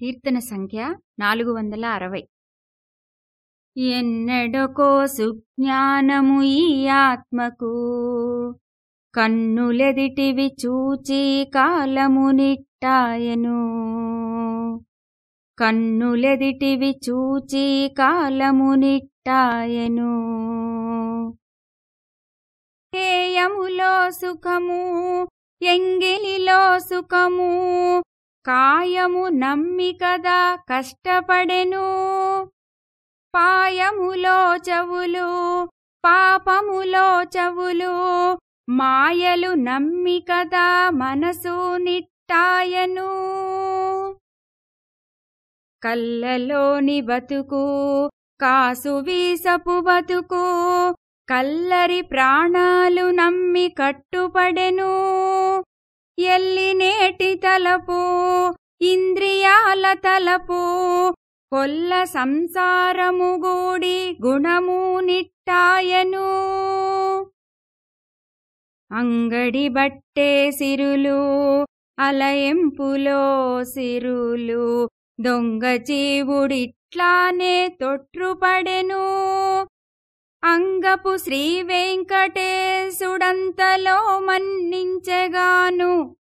కీర్తన సంఖ్య నాలుగు వందల అరవై. ఎన్నడకో సుజ్ఞానము ఈ ఆత్మకు కన్నులెదిటివి చూచి కాలము నిట్టాయను. కన్నులెదిటివి చూచి కాలము నిట్టాయను. హేయములో సుఖము ఎంగిలిలో సుఖము కాయము నమ్మి కదా కష్టపడెను. పాయములో చెవులు పాపములో చెవులు మాయలు నమ్మి కదా మనసు నిట్టాయను. కళ్ళలోని బతుకు కాసు వీసపు బతుకు కల్లరి ప్రాణాలు నమ్మి కట్టుపడెను. ఎల్లినేటి తలపు ఇంద్రియాల తలపు కొల్ల సంసారము గూడి గుణము నిట్టాయను. అంగడి బట్టే సిరులు అలయంపులో సిరులు దొంగ జీవుడిట్లానే తొట్రుపడెను. అంగపు శ్రీ వెంకటేశుడంతలో మన్నించెగాను.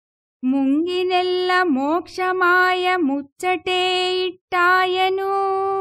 ముంగినెల్ల మోక్షమాయ ముచ్చటే ఇట్టాయను.